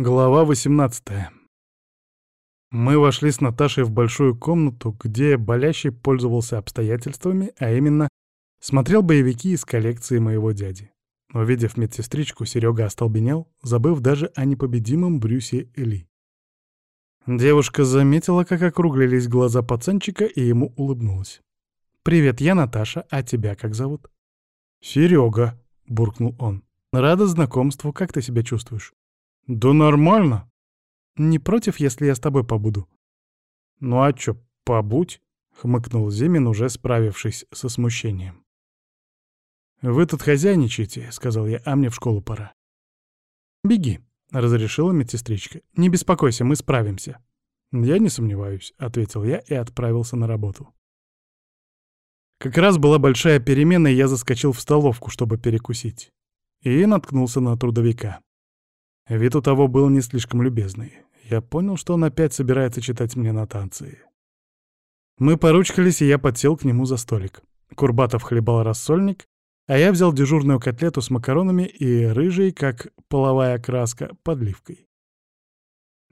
Глава 18 Мы вошли с Наташей в большую комнату, где болящий пользовался обстоятельствами, а именно смотрел боевики из коллекции моего дяди. Увидев медсестричку, Серега остолбенел, забыв даже о непобедимом Брюсе Эли. Девушка заметила, как округлились глаза пацанчика, и ему улыбнулась. «Привет, я Наташа, а тебя как зовут?» «Серега», — буркнул он. «Рада знакомству, как ты себя чувствуешь?» «Да нормально». «Не против, если я с тобой побуду?» «Ну а чё, побудь?» — хмыкнул Зимин, уже справившись со смущением. «Вы тут хозяйничаете», — сказал я, — «а мне в школу пора». «Беги», — разрешила медсестричка. «Не беспокойся, мы справимся». «Я не сомневаюсь», — ответил я и отправился на работу. Как раз была большая перемена, и я заскочил в столовку, чтобы перекусить. И наткнулся на трудовика. Вид у того был не слишком любезный. Я понял, что он опять собирается читать мне нотации. Мы поручкались, и я подсел к нему за столик. Курбатов хлебал рассольник, а я взял дежурную котлету с макаронами и рыжей, как половая краска, подливкой.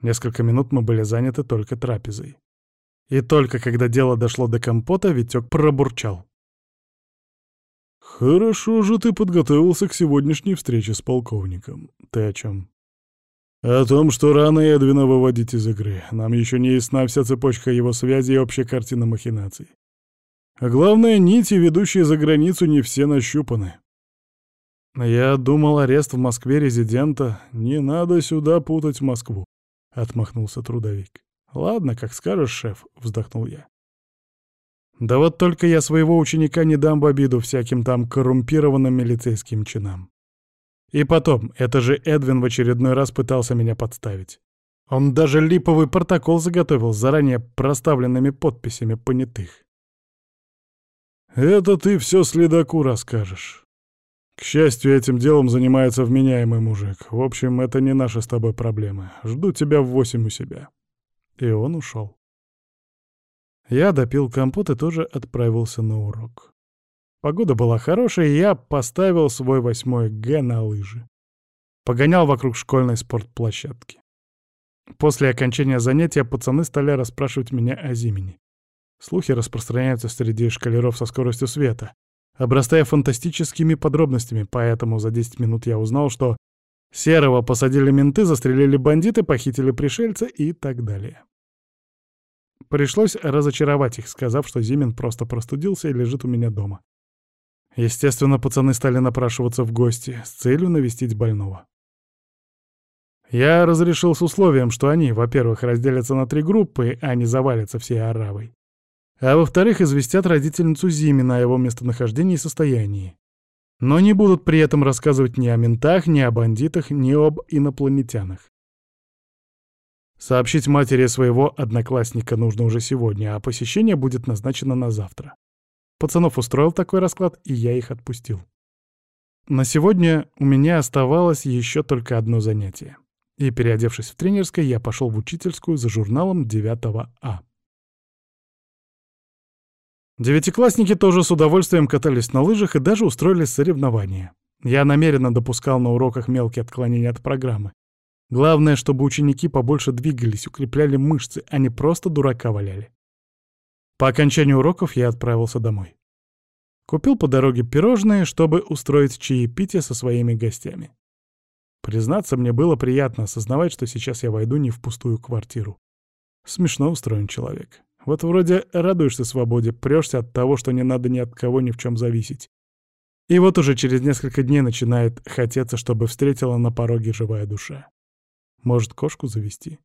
Несколько минут мы были заняты только трапезой. И только когда дело дошло до компота, Витёк пробурчал. «Хорошо же ты подготовился к сегодняшней встрече с полковником. Ты о чем? О том, что рано Эдвина выводить из игры. Нам еще не ясна вся цепочка его связи и общая картина махинаций. А главное, нити, ведущие за границу, не все нащупаны. Я думал, арест в Москве резидента. Не надо сюда путать Москву, — отмахнулся трудовик. Ладно, как скажешь, шеф, — вздохнул я. Да вот только я своего ученика не дам в обиду всяким там коррумпированным милицейским чинам. И потом, это же Эдвин в очередной раз пытался меня подставить. Он даже липовый протокол заготовил с заранее проставленными подписями понятых. «Это ты все следаку расскажешь. К счастью, этим делом занимается вменяемый мужик. В общем, это не наши с тобой проблемы. Жду тебя в восемь у себя». И он ушел. Я допил компот и тоже отправился на урок. Погода была хорошая, и я поставил свой восьмой Г на лыжи. Погонял вокруг школьной спортплощадки. После окончания занятия пацаны стали расспрашивать меня о Зимени. Слухи распространяются среди шкалеров со скоростью света, обрастая фантастическими подробностями, поэтому за 10 минут я узнал, что Серого посадили менты, застрелили бандиты, похитили пришельца и так далее. Пришлось разочаровать их, сказав, что Зимин просто простудился и лежит у меня дома. Естественно, пацаны стали напрашиваться в гости с целью навестить больного. Я разрешил с условием, что они, во-первых, разделятся на три группы, а не завалятся всей оравой. А во-вторых, известят родительницу Зимина о его местонахождении и состоянии. Но не будут при этом рассказывать ни о ментах, ни о бандитах, ни об инопланетянах. Сообщить матери своего одноклассника нужно уже сегодня, а посещение будет назначено на завтра. Пацанов устроил такой расклад, и я их отпустил. На сегодня у меня оставалось еще только одно занятие. И, переодевшись в тренерской, я пошел в учительскую за журналом 9 А. Девятиклассники тоже с удовольствием катались на лыжах и даже устроили соревнования. Я намеренно допускал на уроках мелкие отклонения от программы. Главное, чтобы ученики побольше двигались, укрепляли мышцы, а не просто дурака валяли. По окончанию уроков я отправился домой. Купил по дороге пирожные, чтобы устроить чаепитие со своими гостями. Признаться, мне было приятно осознавать, что сейчас я войду не в пустую квартиру. Смешно устроен человек. Вот вроде радуешься свободе, прешься от того, что не надо ни от кого ни в чем зависеть. И вот уже через несколько дней начинает хотеться, чтобы встретила на пороге живая душа. Может, кошку завести?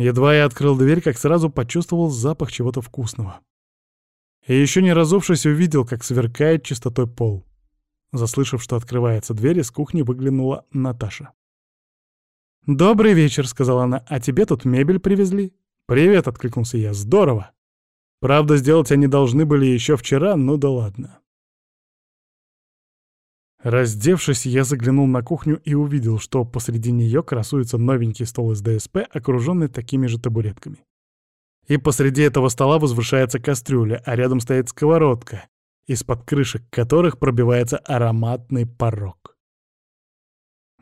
Едва я открыл дверь, как сразу почувствовал запах чего-то вкусного. И еще не разувшись, увидел, как сверкает чистотой пол. Заслышав, что открывается дверь, из кухни выглянула Наташа. «Добрый вечер», — сказала она, — «а тебе тут мебель привезли?» «Привет», — откликнулся я, — «здорово». Правда, сделать они должны были еще вчера, ну да ладно. Раздевшись, я заглянул на кухню и увидел, что посреди нее красуется новенький стол из ДСП, окруженный такими же табуретками. И посреди этого стола возвышается кастрюля, а рядом стоит сковородка, из-под крышек которых пробивается ароматный порог.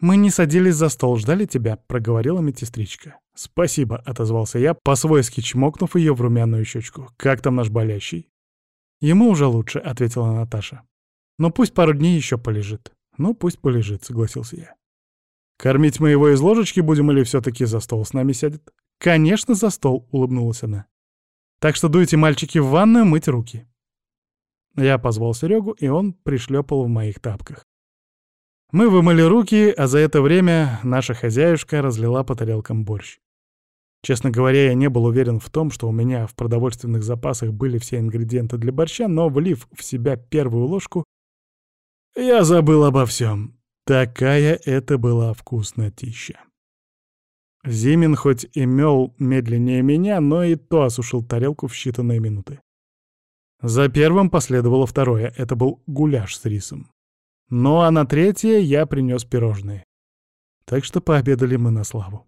«Мы не садились за стол, ждали тебя», — проговорила медсестричка. «Спасибо», — отозвался я, по-свойски чмокнув ее в румяную щечку. «Как там наш болящий?» «Ему уже лучше», — ответила Наташа. «Но пусть пару дней еще полежит». «Ну, пусть полежит», — согласился я. «Кормить мы его из ложечки будем или все-таки за стол с нами сядет?» «Конечно, за стол», — улыбнулась она. «Так что дуйте, мальчики, в ванную мыть руки». Я позвал Серегу, и он пришлепал в моих тапках. Мы вымыли руки, а за это время наша хозяюшка разлила по тарелкам борщ. Честно говоря, я не был уверен в том, что у меня в продовольственных запасах были все ингредиенты для борща, но, влив в себя первую ложку, я забыл обо всем. Такая это была вкуснотища. Зимин хоть и мел медленнее меня, но и то осушил тарелку в считанные минуты. За первым последовало второе, это был гуляш с рисом. Ну а на третье я принес пирожные. Так что пообедали мы на славу.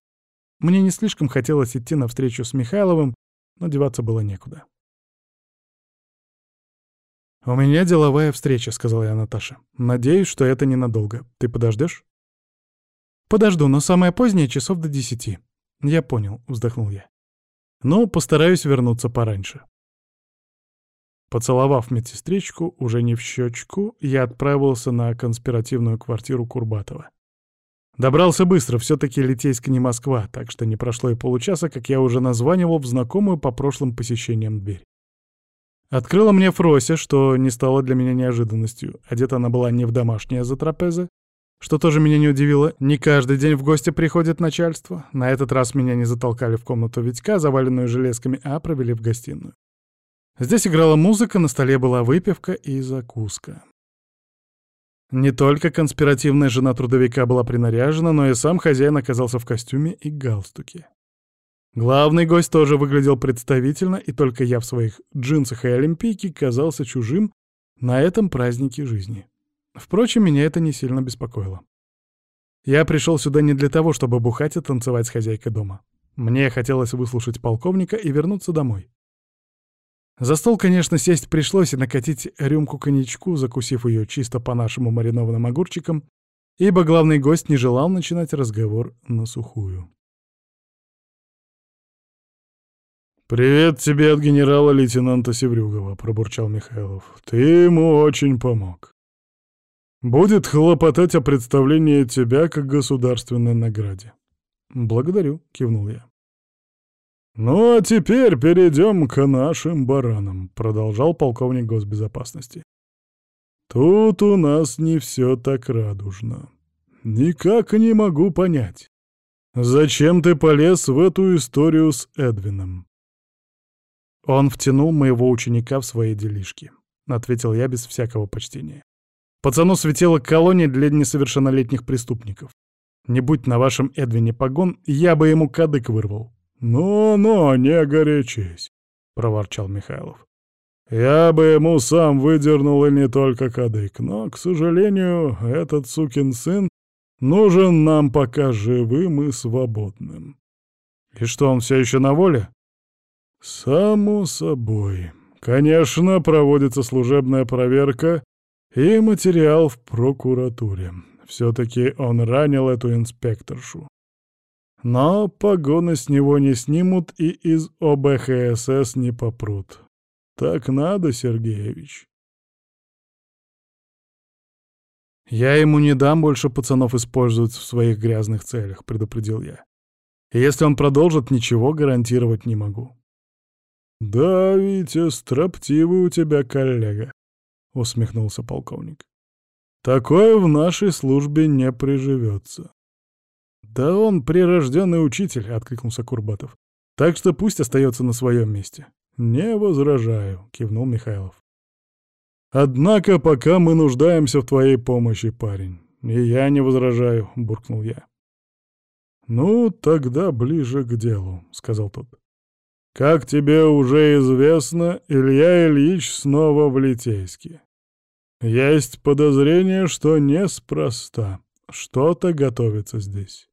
Мне не слишком хотелось идти на встречу с Михайловым, но деваться было некуда. «У меня деловая встреча», — сказала я Наташе. «Надеюсь, что это ненадолго. Ты подождешь? «Подожду, но самое позднее — часов до десяти». «Я понял», — вздохнул я. «Ну, постараюсь вернуться пораньше». Поцеловав медсестричку, уже не в щечку, я отправился на конспиративную квартиру Курбатова. Добрался быстро, все-таки Литейск не Москва, так что не прошло и получаса, как я уже названивал в знакомую по прошлым посещениям дверь. Открыла мне Фрося, что не стало для меня неожиданностью. Одета она была не в домашнее за трапезы, что тоже меня не удивило. Не каждый день в гости приходит начальство. На этот раз меня не затолкали в комнату Витька, заваленную железками, а провели в гостиную. Здесь играла музыка, на столе была выпивка и закуска. Не только конспиративная жена трудовика была принаряжена, но и сам хозяин оказался в костюме и галстуке. Главный гость тоже выглядел представительно, и только я в своих джинсах и олимпийке казался чужим на этом празднике жизни. Впрочем, меня это не сильно беспокоило. Я пришел сюда не для того, чтобы бухать и танцевать с хозяйкой дома. Мне хотелось выслушать полковника и вернуться домой. За стол, конечно, сесть пришлось и накатить рюмку коньячку, закусив ее чисто по-нашему маринованным огурчиком, ибо главный гость не желал начинать разговор на сухую. «Привет тебе от генерала-лейтенанта Севрюгова», — пробурчал Михайлов. «Ты ему очень помог. Будет хлопотать о представлении тебя как государственной награде». «Благодарю», — кивнул я. «Ну а теперь перейдем к нашим баранам», — продолжал полковник госбезопасности. «Тут у нас не все так радужно. Никак не могу понять, зачем ты полез в эту историю с Эдвином?» «Он втянул моего ученика в свои делишки», — ответил я без всякого почтения. «Пацану светила колония для несовершеннолетних преступников. Не будь на вашем Эдвине погон, я бы ему кадык вырвал». «Ну-ну, не горячись», — проворчал Михайлов. «Я бы ему сам выдернул и не только кадык, но, к сожалению, этот сукин сын нужен нам пока живым и свободным». «И что, он все еще на воле?» «Само собой. Конечно, проводится служебная проверка и материал в прокуратуре. Все-таки он ранил эту инспекторшу. Но погоны с него не снимут и из ОБХСС не попрут. Так надо, Сергеевич. «Я ему не дам больше пацанов использовать в своих грязных целях», — предупредил я. «Если он продолжит, ничего гарантировать не могу». «Да, Витя, строптивый у тебя коллега», — усмехнулся полковник. «Такое в нашей службе не приживется. «Да он прирожденный учитель», — откликнулся Курбатов. «Так что пусть остается на своем месте». «Не возражаю», — кивнул Михайлов. «Однако пока мы нуждаемся в твоей помощи, парень». «И я не возражаю», — буркнул я. «Ну, тогда ближе к делу», — сказал тот. «Как тебе уже известно, Илья Ильич снова в Литейске. Есть подозрение, что неспроста. Что-то готовится здесь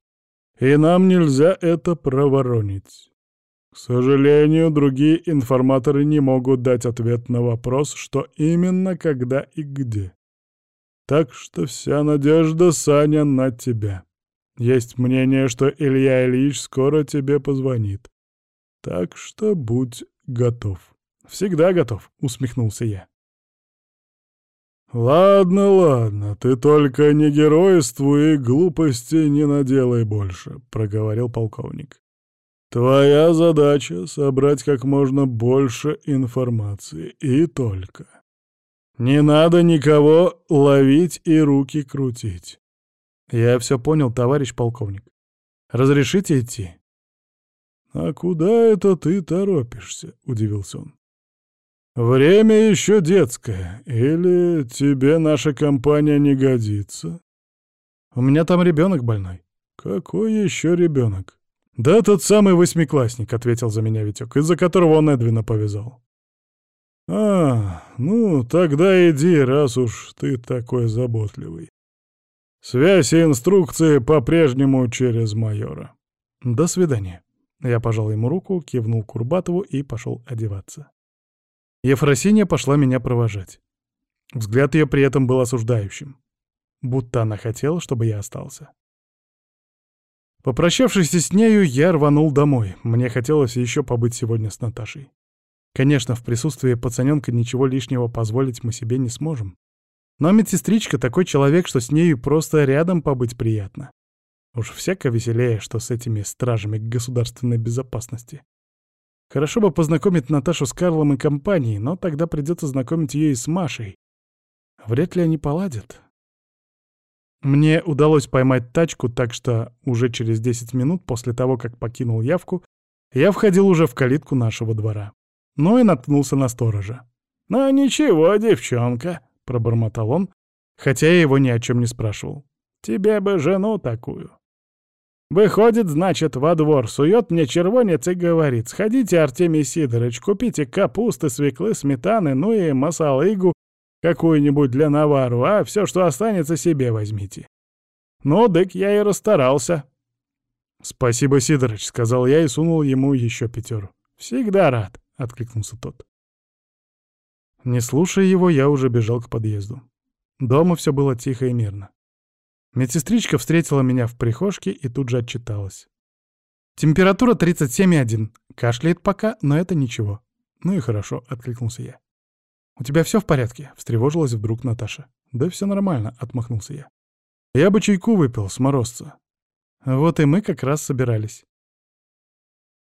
и нам нельзя это проворонить. К сожалению, другие информаторы не могут дать ответ на вопрос, что именно, когда и где. Так что вся надежда, Саня, на тебя. Есть мнение, что Илья Ильич скоро тебе позвонит. Так что будь готов. Всегда готов, усмехнулся я. «Ладно, ладно, ты только не геройствуй и глупости не наделай больше», — проговорил полковник. «Твоя задача — собрать как можно больше информации, и только. Не надо никого ловить и руки крутить. «Я все понял, товарищ полковник. Разрешите идти?» «А куда это ты торопишься?» — удивился он. «Время еще детское. Или тебе наша компания не годится?» «У меня там ребенок больной». «Какой еще ребенок?» «Да тот самый восьмиклассник», — ответил за меня Витек, из-за которого он Эдвина повязал. «А, ну, тогда иди, раз уж ты такой заботливый. Связь и инструкции по-прежнему через майора. До свидания. Я пожал ему руку, кивнул Курбатову и пошел одеваться. Ефросинья пошла меня провожать. Взгляд ее при этом был осуждающим. Будто она хотела, чтобы я остался. Попрощавшись с нею, я рванул домой. Мне хотелось еще побыть сегодня с Наташей. Конечно, в присутствии пацаненка ничего лишнего позволить мы себе не сможем. Но медсестричка такой человек, что с нею просто рядом побыть приятно. Уж всяко веселее, что с этими стражами государственной безопасности. Хорошо бы познакомить Наташу с Карлом и компанией, но тогда придется знакомить ее и с Машей. Вряд ли они поладят. Мне удалось поймать тачку, так что уже через 10 минут после того, как покинул явку, я входил уже в калитку нашего двора. Ну и наткнулся на сторожа. «Ну ничего, девчонка», пробормотал он, хотя я его ни о чем не спрашивал. «Тебе бы жену такую». Выходит, значит, во двор, сует мне червонец и говорит, «Сходите, Артемий Сидорович, купите капусты, свеклы, сметаны, ну и масалыгу какую-нибудь для навару, а все, что останется, себе возьмите». Ну, дык я и расстарался. «Спасибо, Сидорович», — сказал я и сунул ему еще пятеру. «Всегда рад», — откликнулся тот. Не слушая его, я уже бежал к подъезду. Дома все было тихо и мирно. Медсестричка встретила меня в прихожке и тут же отчиталась. «Температура 37,1. Кашляет пока, но это ничего». «Ну и хорошо», — откликнулся я. «У тебя все в порядке?» — встревожилась вдруг Наташа. «Да все нормально», — отмахнулся я. «Я бы чайку выпил с морозца». Вот и мы как раз собирались.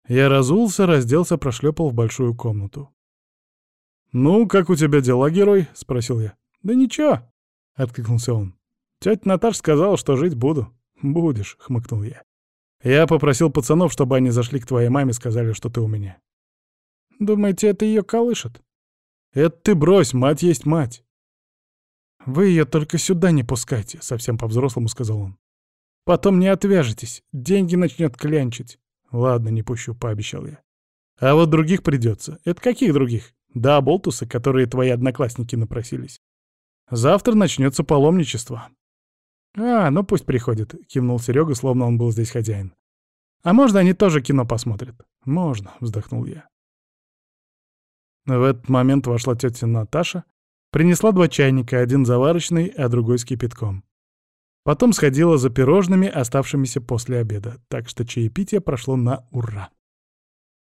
Я разулся, разделся, прошлепал в большую комнату. «Ну, как у тебя дела, герой?» — спросил я. «Да ничего», — откликнулся он. «Тетя Наташа сказала, что жить буду». «Будешь», — хмыкнул я. «Я попросил пацанов, чтобы они зашли к твоей маме, сказали, что ты у меня». «Думаете, это ее колышет?» «Это ты брось, мать есть мать». «Вы ее только сюда не пускайте», — совсем по-взрослому сказал он. «Потом не отвяжетесь, деньги начнет клянчить». «Ладно, не пущу», — пообещал я. «А вот других придется. Это каких других?» Да, болтусы, которые твои одноклассники напросились. Завтра начнется паломничество. А, ну пусть приходит, кивнул Серега, словно он был здесь хозяин. А можно они тоже кино посмотрят? Можно, вздохнул я. В этот момент вошла тетя Наташа, принесла два чайника, один заварочный, а другой с кипятком. Потом сходила за пирожными, оставшимися после обеда, так что чаепитие прошло на ура.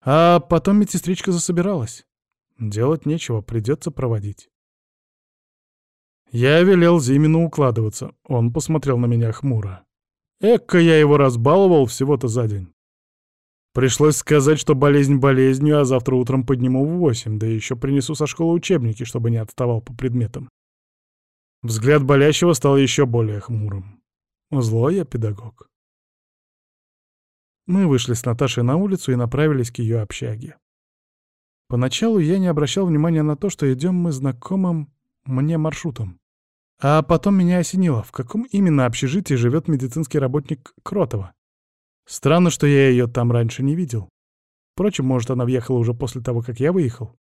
А потом медсестричка засобиралась. Делать нечего, придется проводить. Я велел Зимину укладываться. Он посмотрел на меня хмуро. Экка я его разбаловал всего-то за день. Пришлось сказать, что болезнь болезнью, а завтра утром подниму в восемь, да еще принесу со школы учебники, чтобы не отставал по предметам. Взгляд болящего стал еще более хмурым. Злой я педагог. Мы вышли с Наташей на улицу и направились к ее общаге. Поначалу я не обращал внимания на то, что идем мы знакомым мне маршрутом. А потом меня осенило, в каком именно общежитии живет медицинский работник Кротова. Странно, что я ее там раньше не видел. Впрочем, может, она въехала уже после того, как я выехал.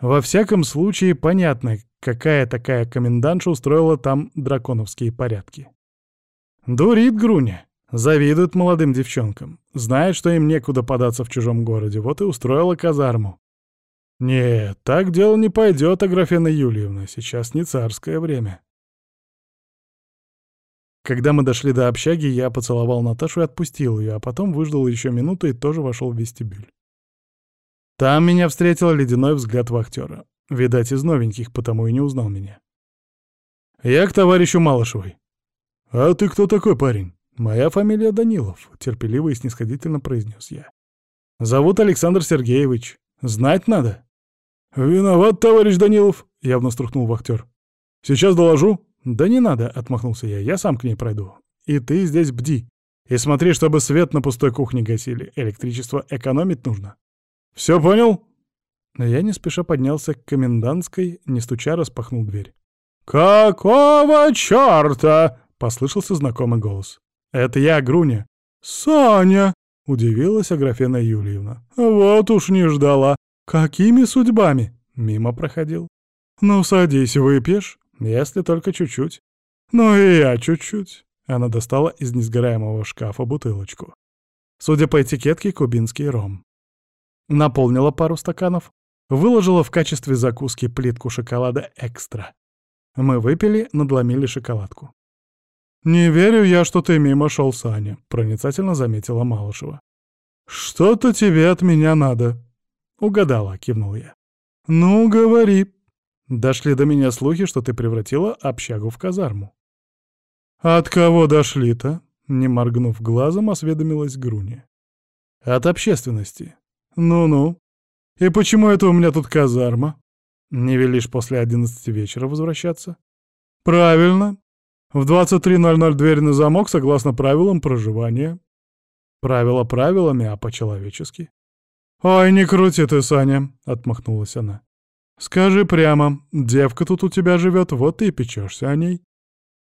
Во всяком случае, понятно, какая такая комендантша устроила там драконовские порядки. Дурит Груня. Завидует молодым девчонкам. Знает, что им некуда податься в чужом городе, вот и устроила казарму. «Нет, так дело не пойдет, Аграфена Юльевна, сейчас не царское время». Когда мы дошли до общаги, я поцеловал Наташу и отпустил ее, а потом выждал еще минуту и тоже вошел в вестибюль. Там меня встретил ледяной взгляд вахтера. Видать, из новеньких, потому и не узнал меня. «Я к товарищу Малышевой». «А ты кто такой, парень?» «Моя фамилия Данилов», — терпеливо и снисходительно произнес я. «Зовут Александр Сергеевич. Знать надо». «Виноват, товарищ Данилов», — явно струхнул вахтер. «Сейчас доложу». «Да не надо», — отмахнулся я, — «я сам к ней пройду. И ты здесь бди. И смотри, чтобы свет на пустой кухне гасили. Электричество экономить нужно». «Все понял?» Я не спеша поднялся к комендантской, не стуча распахнул дверь. «Какого чёрта?» — послышался знакомый голос. «Это я, Груня». «Саня!» — удивилась Аграфена Юльевна. «Вот уж не ждала. Какими судьбами?» Мимо проходил. «Ну, садись, выпьешь, если только чуть-чуть». «Ну и я чуть-чуть». Она достала из несгораемого шкафа бутылочку. Судя по этикетке, кубинский ром. Наполнила пару стаканов, выложила в качестве закуски плитку шоколада экстра. Мы выпили, надломили шоколадку. «Не верю я, что ты мимо шел, Саня», — проницательно заметила Малышева. «Что-то тебе от меня надо». «Угадала», — кивнул я. «Ну, говори». «Дошли до меня слухи, что ты превратила общагу в казарму». «От кого дошли-то?» — не моргнув глазом, осведомилась Груня. «От общественности». «Ну-ну. И почему это у меня тут казарма?» «Не велишь после одиннадцати вечера возвращаться?» «Правильно. В 23.00 дверь на замок согласно правилам проживания. Правила правилами, а по-человечески. «Ой, не крути ты, Саня!» — отмахнулась она. «Скажи прямо, девка тут у тебя живет, вот ты и печешься о ней.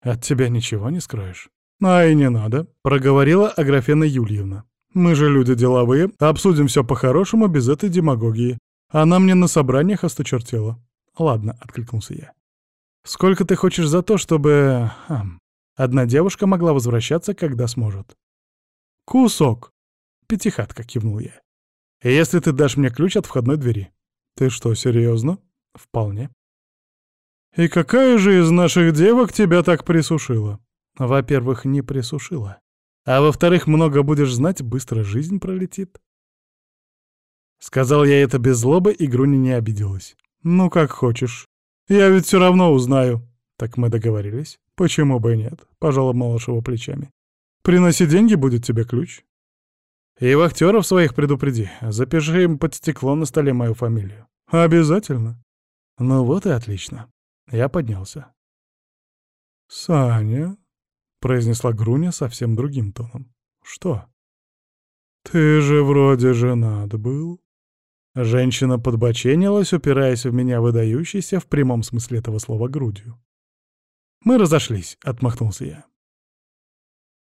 От тебя ничего не скроешь». «А и не надо», — проговорила Аграфена Юльевна. «Мы же люди деловые, обсудим все по-хорошему, без этой демагогии. Она мне на собраниях осточертела». «Ладно», — откликнулся я. Сколько ты хочешь за то, чтобы... Хм, одна девушка могла возвращаться, когда сможет? Кусок. Пятихатка, кивнул я. Если ты дашь мне ключ от входной двери. Ты что, серьезно? Вполне. И какая же из наших девок тебя так присушила? Во-первых, не присушила. А во-вторых, много будешь знать, быстро жизнь пролетит. Сказал я это без злобы, и Груни не обиделась. Ну, как хочешь. Я ведь все равно узнаю. Так мы договорились. Почему бы и нет? Пожала Малышева плечами. Приноси деньги, будет тебе ключ. И вахтеров своих предупреди. Запиши им под стекло на столе мою фамилию. Обязательно. Ну вот и отлично. Я поднялся. «Саня», — произнесла Груня совсем другим тоном. «Что?» «Ты же вроде женат был». Женщина подбоченилась, упираясь в меня выдающейся в прямом смысле этого слова грудью. «Мы разошлись», — отмахнулся я.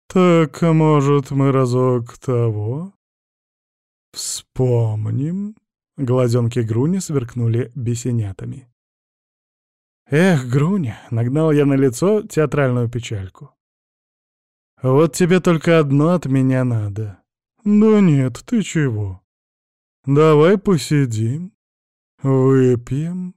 «Так, может, мы разок того?» «Вспомним?» — глазенки Груни сверкнули бесенятами. «Эх, Груня!» — нагнал я на лицо театральную печальку. «Вот тебе только одно от меня надо». «Да нет, ты чего?» Давай посидим, выпьем.